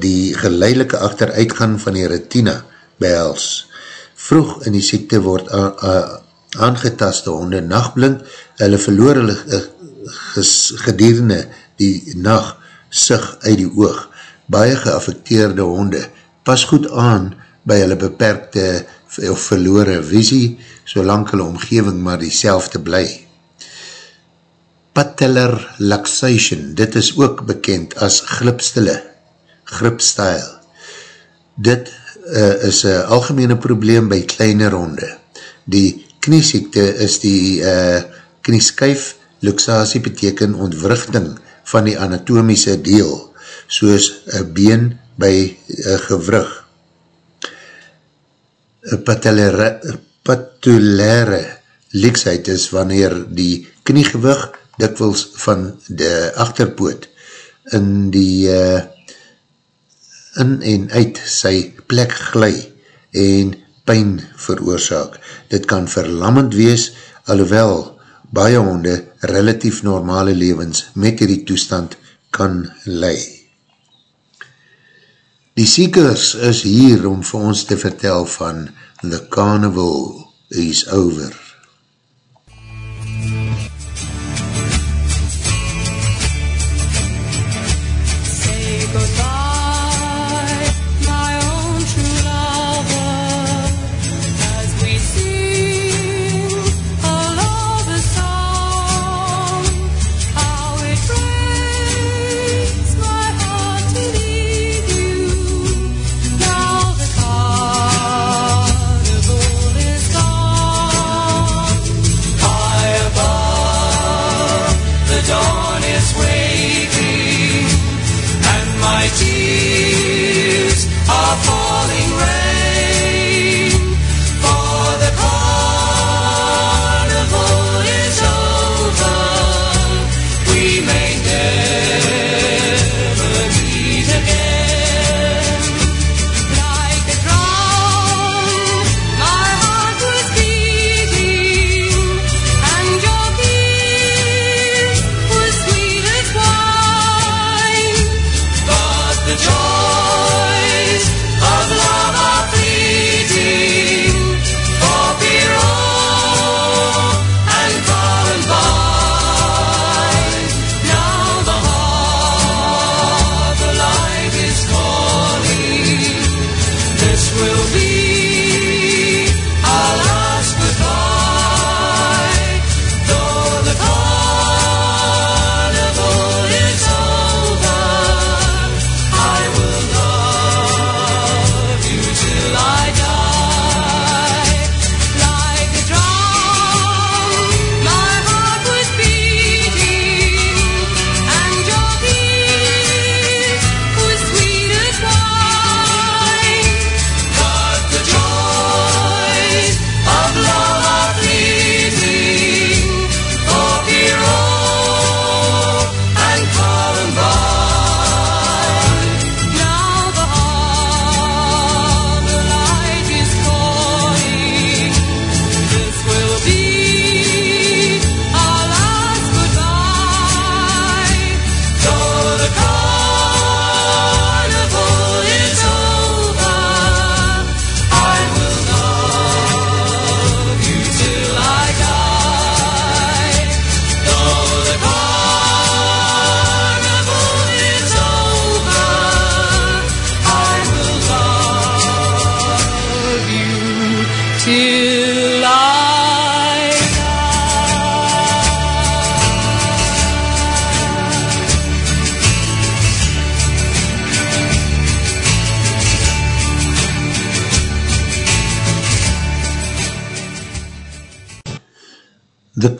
die geleidelike achteruitgang van die retina behels. Vroeg in die siekte word aangetaste honde nachtblind, hulle verloor hulle gedierende die nacht sig uit die oog. Baie geaffecteerde honde pas goed aan by hulle beperkte of verloore visie, solang hulle omgeving maar die selfde bly. Patellar laxation, dit is ook bekend as glipstille, gripstyle. Dit uh, is een algemene probleem by kleine ronde. Die kniesiekte is die uh, knieskuif, luxasie beteken ontwrichting van die anatomiese deel, soos een been by uh, gewrug patulaire leeksheid is wanneer die kniegewig dikwels van de achterpoot in die uh, in en uit sy plek glij en pijn veroorzaak. Dit kan verlammend wees, alhoewel baie honde relatief normale levens met die toestand kan leid. Die siekers is hier om vir ons te vertel van The Carnival is Over.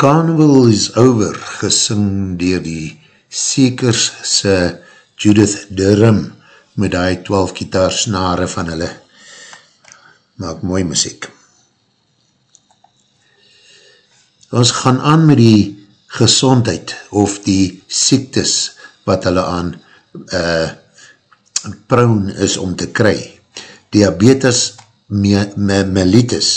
Carnival is Over, gesing dier die Seekers se Judith Durham met die 12 kitaarsnare van hulle. Maak mooi muziek. Ons gaan aan met die gezondheid of die siektes wat hulle aan uh, prone is om te kry. Diabetes me me mellitus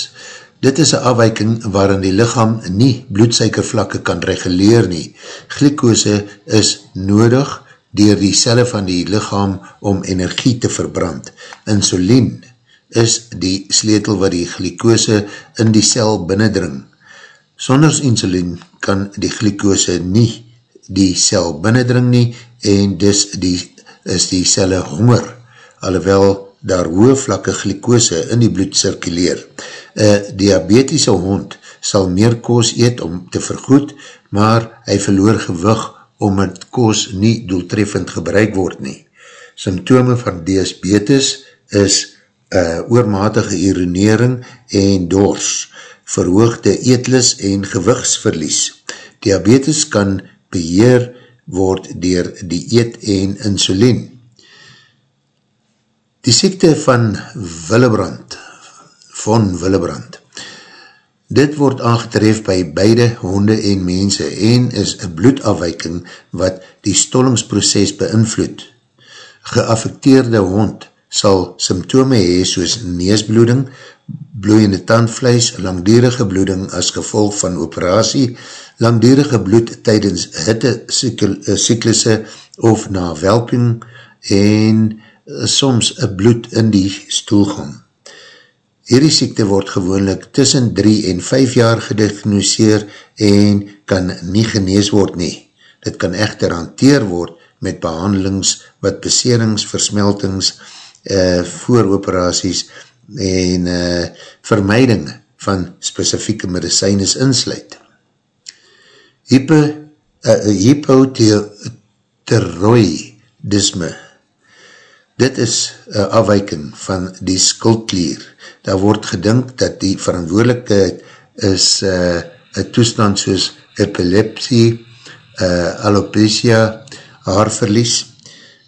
Dit is een afwijking waarin die lichaam nie bloedsuikervlakke kan reguleer nie. Glikose is nodig dier die celle van die lichaam om energie te verbrand. Insulien is die sleetel wat die glikose in die cel binnendring. Sonder insulien kan die glikose nie die cel binnendring nie en dus die, is die celle honger, alhoewel daar hoë vlakke glikose in die bloed circuleer. Een diabetiese hond sal meer koos eet om te vergoed, maar hy verloor gewig om het koos nie doeltreffend gebruik word nie. Symptome van diabetes is uh, oormatige urinering en dors, verhoogde eetlis en gewigsverlies. Diabetes kan beheer word dier die eet en insulien. Die siekte van Willebrand, van Willebrand, dit word aangetref by beide honde en mense en is een bloedafwijking wat die stollingsproces beïnvloed. Geaffekteerde hond sal symptome hee soos neesbloeding, bloeiende tandvlees, langdurige bloeding as gevolg van operatie, langdurige bloed tydens hitte syklusse of na welking en soms een bloed in die stoelgang. Hierdie siekte word gewoonlik tussen 3 en 5 jaar gediagnoseer en kan nie genees word nie. Dit kan echter hanteer word met behandelings wat beserings, versmeltings, uh, vooroperaties en uh, vermyding van specifieke medicijnes insluit. Hypo, uh, hypotheroidisme Dit is een afwijking van die skuldklier. Daar word gedink dat die verantwoordelikheid is uh, een toestand soos epilepsie, uh, alopecia, haarverlies,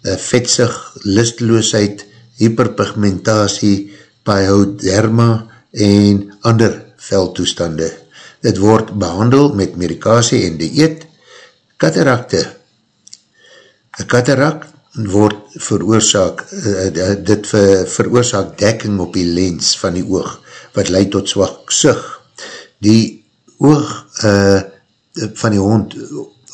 uh, vetsig, listeloosheid, hyperpigmentatie, pyoderma en ander veldtoestande. Dit word behandel met medikasie en dieet, katarakte. Een katarak word veroorzaak, uh, dit ver, veroorzaak dekking op die lens van die oog, wat leid tot zwak sig. Die oog uh, van die hond,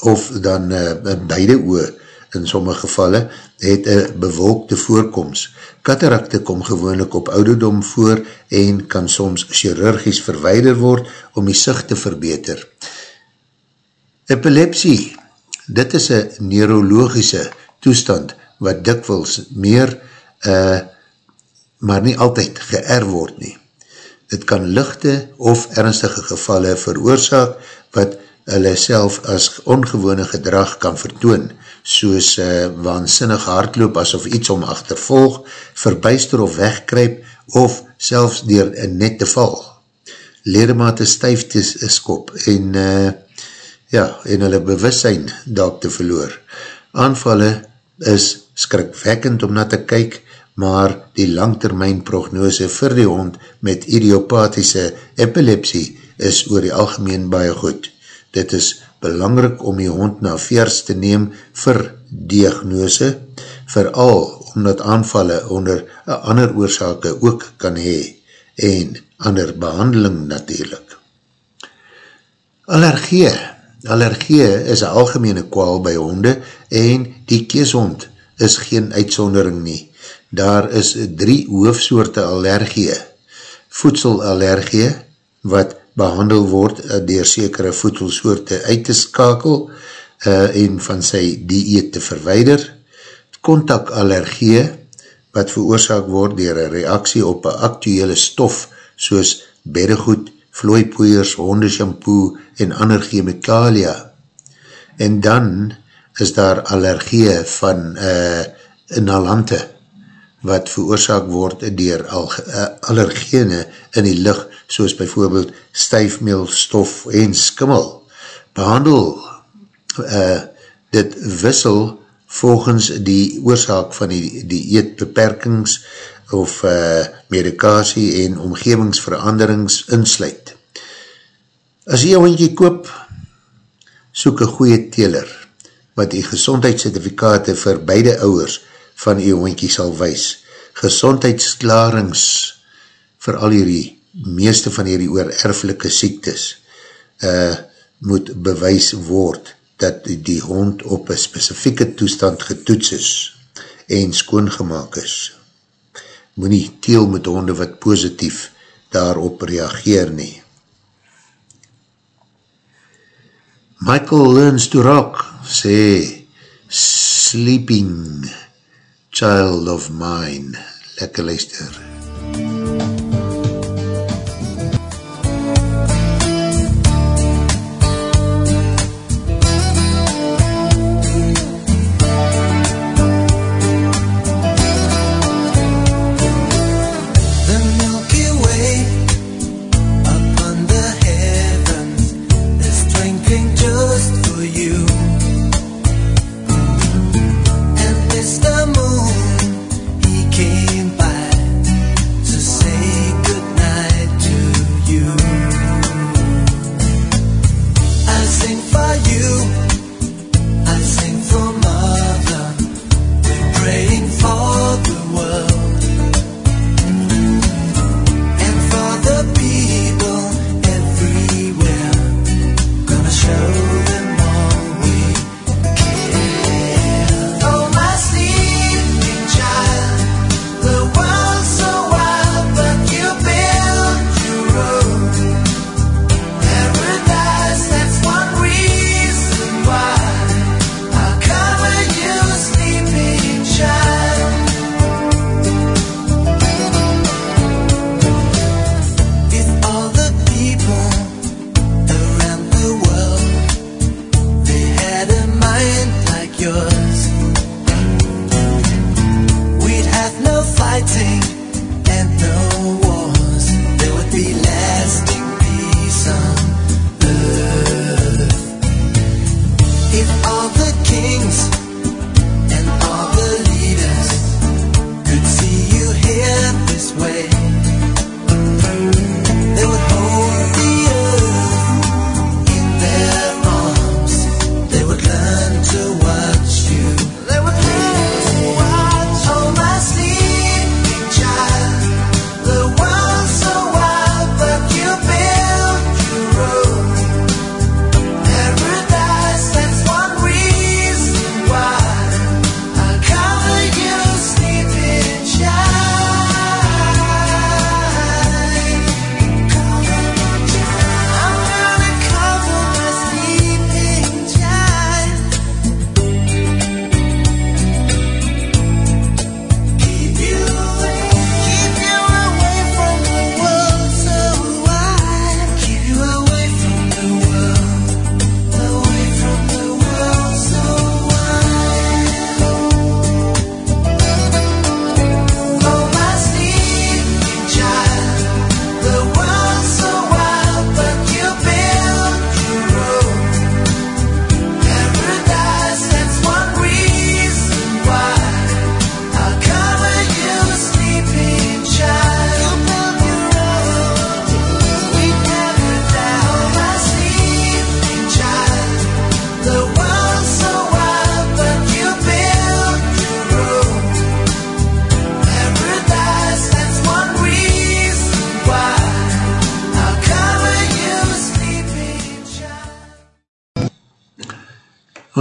of dan uh, beide oog, in sommige gevalle, het een bewolkte voorkomst. Katarakte kom gewoonlik op ouderdom voor en kan soms chirurgisch verweider word om die sig te verbeter. Epilepsie, dit is een neurologische toestand wat dikwils meer uh, maar nie altyd geër word nie. Dit kan lichte of ernstige gevalle veroorzaak wat hulle self as ongewone gedrag kan vertoon, soos uh, waansinnig hardloop asof iets om achtervolg, verbuister of wegkryp of selfs dier net te val. Ledemate stuif te skop en uh, ja, en hulle bewussein daak te verloor. Aanvalle is skrikwekkend om na te kyk, maar die langtermijn prognose vir die hond met idiopathische epilepsie is oor die algemeen baie goed. Dit is belangrik om die hond na veers te neem vir diagnose, vooral omdat aanvallen onder ander oorzake ook kan hee en ander behandeling natuurlijk. Allergie Allergie is een algemene kwaal by honde en die keeshond is geen uitsondering nie. Daar is drie hoofsoorte allergie. Voedselallergie, wat behandel word door sekere voedselsoorte uit te skakel uh, en van sy dieet te verweider. Kontakallergie, wat veroorzaak word door een reaksie op een actuele stof soos beddegoed, vlooipoeiers, hondeshampoo en ander chemikalia. En dan is daar allergie van uh, inhalante wat veroorzaak word dier eh, allergene in die licht, soos bijvoorbeeld stuifmeelstof en skimmel. Behandel uh, dit wissel volgens die oorzaak van die, die eetbeperkings of uh, medikasie en omgevingsveranderings insluit. As jy jou hondje koop, soek een goeie teler, wat die gezondheidscertifikate vir beide ouwers van die hondje sal wees. Gezondheidsklarings vir al hierdie, meeste van hierdie oor erflike siektes, uh, moet bewys word dat die hond op een specifieke toestand getoets is en skoongemaak is moet nie teel met honde wat positief daarop reageer nie. Michael Learns to Rock sê Sleeping Child of Mine. Lekker luister. MUZIEK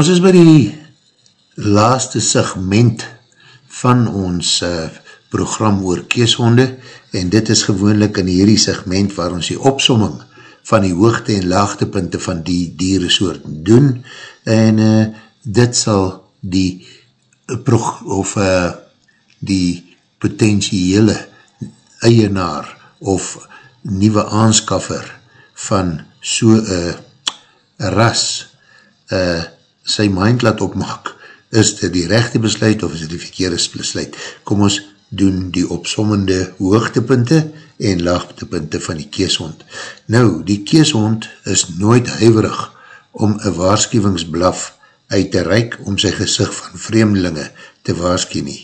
Ons is by die laaste segment van ons uh, program oor keeshonde en dit is gewoonlik in hierdie segment waar ons die opsomming van die hoogte en laagtepunte van die dieresoort doen en uh, dit sal die eh, prog, of uh, die potentiële eienaar of nieuwe aanskaffer van so'n uh, ras uh, sy mind laat opmaak, is dit die rechte besluit of is dit die verkeerde besluit? Kom ons doen die opsommende hoogtepunte en laagtepunte van die keeshond. Nou, die keeshond is nooit huiverig om een waarschuwingsblaf uit te reik om sy gezicht van vreemdelinge te waarschu nie.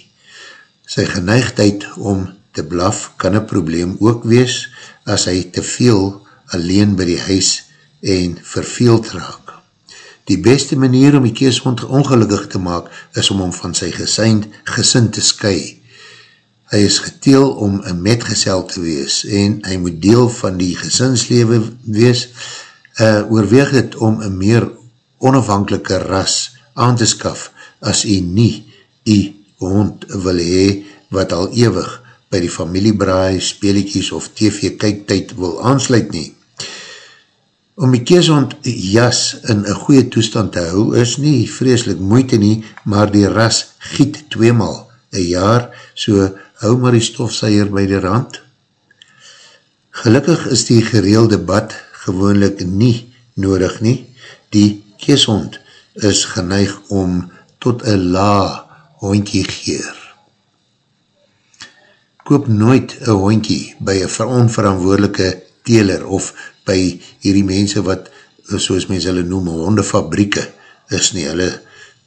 Sy geneigdheid om te blaf kan een probleem ook wees as hy te veel alleen by die huis en verveeld raak. Die beste manier om die keeshond ongelukkig te maak is om hom van sy gesind, gesind te sky. Hy is geteel om een metgezel te wees en hy moet deel van die gesinslewe wees. Uh, oorweeg het om een meer onafhankelike ras aan te skaf as hy nie die hond wil hee wat al ewig by die familiebraai, speeliekies of tv kijktyd wil aansluit nie. Om die keeshond jas in een goeie toestand te hou is nie vreselik moeite nie, maar die ras giet tweemaal een jaar, so hou maar die stofseier by die rand. Gelukkig is die gereelde bad gewoonlik nie nodig nie. Die keeshond is geneig om tot een la hondkie geer koop nooit een hondkie by een onverantwoordelike teler of by hierdie mense wat, soos mense hulle noem, hondefabrieke is nie, hulle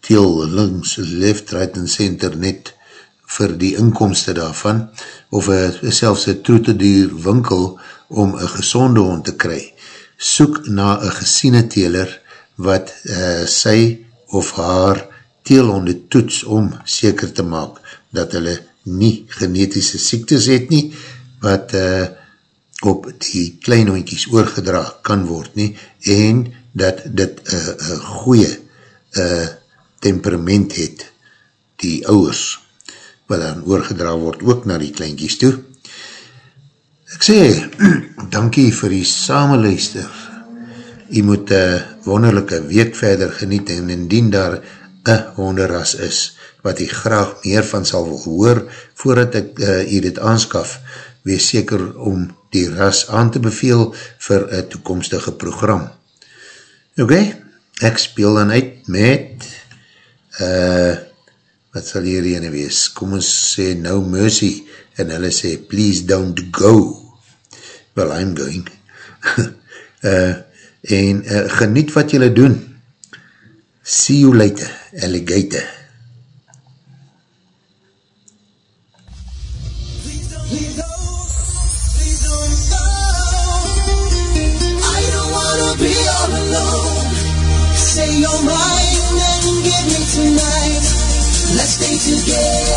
teel links, left, right en center net vir die inkomste daarvan, of a, selfs een troeteduur winkel om een gezonde hond te kry. Soek na een gesiene teler wat uh, sy of haar teelhonde toets om seker te maak dat hulle nie genetische siektes het nie, wat uh, op die klein hondjies oorgedra kan word nie, en dat dit een uh, uh, goeie uh, temperament het, die ouwers, wat dan oorgedra word ook na die kleinkies toe. Ek sê, dankie vir die samenluister. Jy moet een wonderlijke week verder geniet en indien daar een honderras is, wat jy graag meer van sal hoor, voordat ek uh, jy dit aanskaf, wees seker om die ras aan te beveel vir een toekomstige program. Ok, ek speel dan uit met, uh, wat sal hier ene wees, kom ons sê No Mercy, en hulle sê, please don't go. Well, I'm going. uh, en uh, geniet wat jylle doen. See you later, alligator. Yeah.